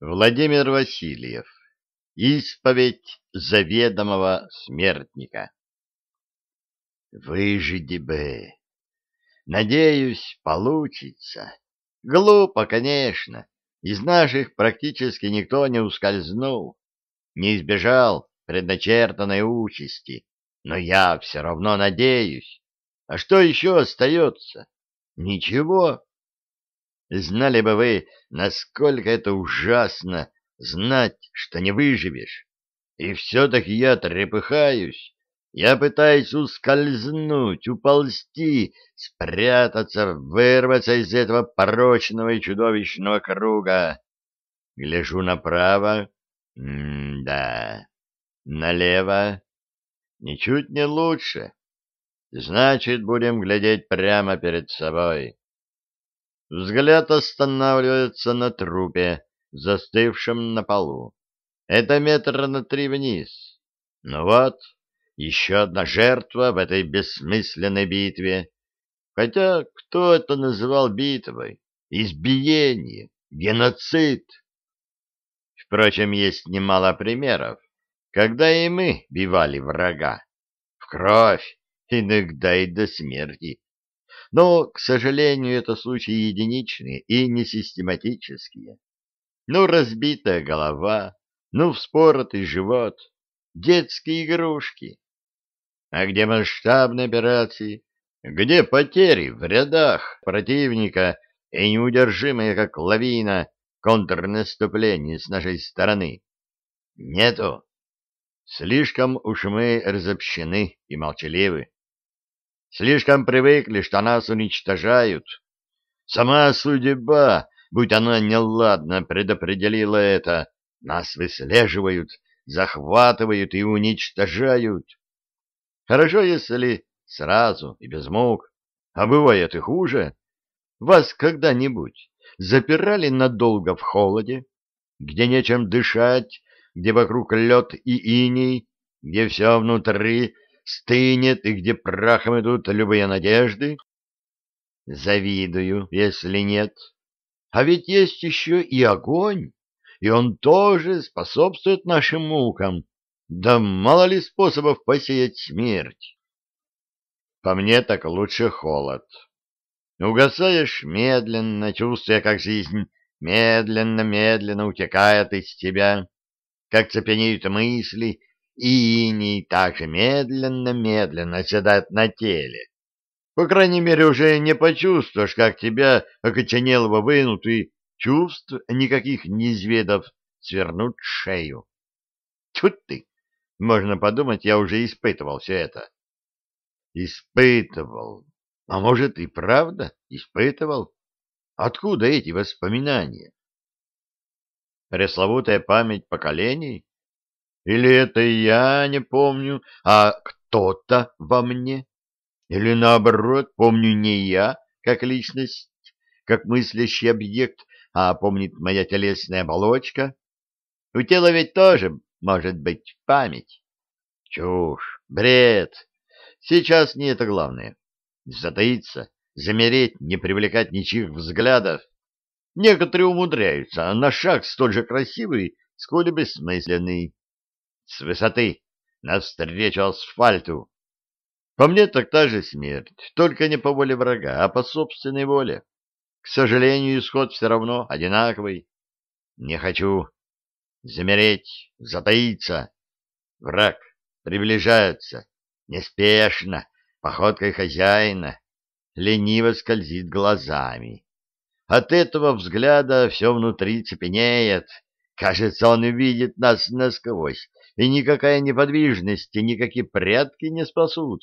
Владимир Васильев. Исповедь заведомого смертника. Выжиди бы. Надеюсь, получится. Глупо, конечно. Из наших практически никто не ускользнул, не избежал предначертанной участи. Но я все равно надеюсь. А что еще остается? Ничего. Знали бы вы, насколько это ужасно знать, что не выживешь. И все-таки я трепыхаюсь. Я пытаюсь ускользнуть, уползти, спрятаться, вырваться из этого порочного и чудовищного круга. Гляжу направо. М-да. Налево. Ничуть не лучше. Значит, будем глядеть прямо перед собой. Взгляд останавливается на трупе, застывшем на полу. Это метра на три вниз. Ну вот, еще одна жертва в этой бессмысленной битве. Хотя кто это называл битвой? Избиение, геноцид. Впрочем, есть немало примеров, когда и мы бивали врага. В кровь, иногда и до смерти. Но, к сожалению, это случаи единичные и несистематические. Ну, разбитая голова, ну, вспоротый живот, детские игрушки. А где масштабные операции? Где потери в рядах противника и неудержимые, как лавина, контрнаступление с нашей стороны? Нету. Слишком уж мы разобщены и молчаливы. Слишком привыкли, что нас уничтожают. Сама судьба, будь она неладна, предопределила это. Нас выслеживают, захватывают и уничтожают. Хорошо, если сразу и без мук, а бывает и хуже. Вас когда-нибудь запирали надолго в холоде, где нечем дышать, где вокруг лед и иней, где все внутри стынет и где прахом идут любые надежды? Завидую, если нет. А ведь есть еще и огонь, и он тоже способствует нашим мукам. Да мало ли способов посеять смерть. По мне так лучше холод. Угасаешь медленно, чувствуя, как жизнь медленно-медленно утекает из тебя, как цепенеют мысли, и иней также медленно-медленно оседает на теле. По крайней мере, уже не почувствуешь, как тебя окоченелого вынут, и чувств никаких неизведав свернут шею. Тут ты! Можно подумать, я уже испытывал все это. Испытывал. А может, и правда испытывал? Откуда эти воспоминания? Пресловутая память поколений? Или это я не помню, а кто-то во мне? Или наоборот, помню не я, как личность, как мыслящий объект, а помнит моя телесная оболочка? У тела ведь тоже может быть память. Чушь, бред. Сейчас не это главное. Затаиться, замереть, не привлекать ничьих взглядов. Некоторые умудряются, а на шаг столь же красивый, сколь и бессмысленный с высоты, навстречу асфальту. По мне так та же смерть, только не по воле врага, а по собственной воле. К сожалению, исход все равно одинаковый. Не хочу замереть, затаиться. Враг приближается, неспешно, походкой хозяина, лениво скользит глазами. От этого взгляда все внутри цепенеет, кажется, он видит нас насквозь, и никакая неподвижность и никакие прятки не спасут.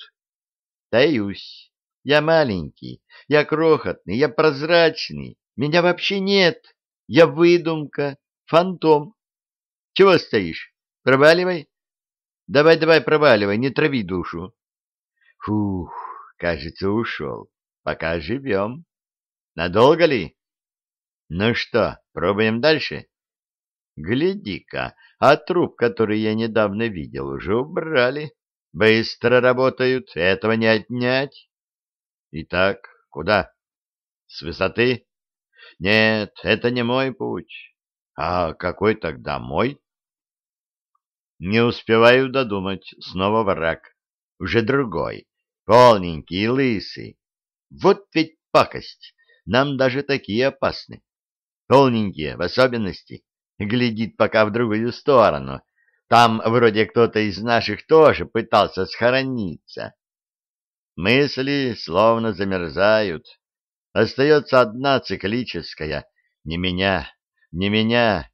Таюсь. Я маленький, я крохотный, я прозрачный, меня вообще нет. Я выдумка, фантом. Чего стоишь? Проваливай. Давай-давай, проваливай, не трави душу. Фух, кажется, ушел. Пока живем. Надолго ли? Ну что, пробуем дальше? Гляди-ка, а труп, который я недавно видел, уже убрали. Быстро работают, этого не отнять. Итак, куда? С высоты? Нет, это не мой путь. А какой тогда мой? Не успеваю додумать, снова враг. Уже другой, полненький и лысый. Вот ведь пакость, нам даже такие опасны. Полненькие в особенности, глядит пока в другую сторону. Там вроде кто-то из наших тоже пытался схорониться. Мысли словно замерзают. Остается одна циклическая. Не меня, не меня.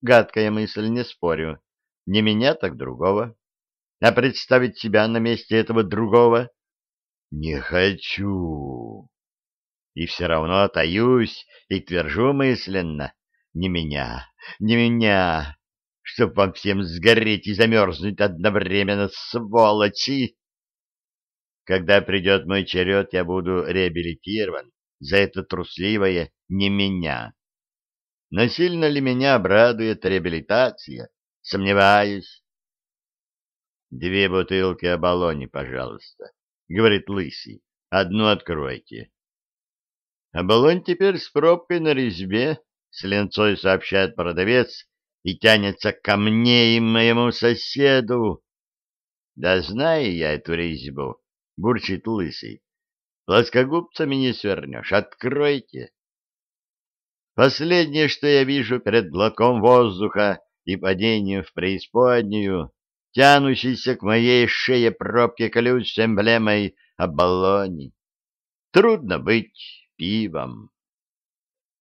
Гадкая мысль, не спорю. Не меня, так другого. А представить себя на месте этого другого? Не хочу. И все равно таюсь и твержу мысленно. Не меня, не меня. Чтоб вам всем сгореть и замерзнуть одновременно, сволочи! Когда придет мой черед, я буду реабилитирован за это трусливое «не меня». Но сильно ли меня обрадует реабилитация? Сомневаюсь. «Две бутылки оболони, пожалуйста», — говорит Лысый. «Одну откройте». «Оболонь теперь с пробкой на резьбе», — с ленцой сообщает продавец и тянется ко мне и моему соседу. «Да знаю я эту резьбу», — бурчит Лысый. «Плоскогубцами не свернешь. Откройте». Последнее, что я вижу перед глотком воздуха и падением в преисподнюю, тянущейся к моей шее пробки ключ с эмблемой Абаллони. Трудно быть пивом.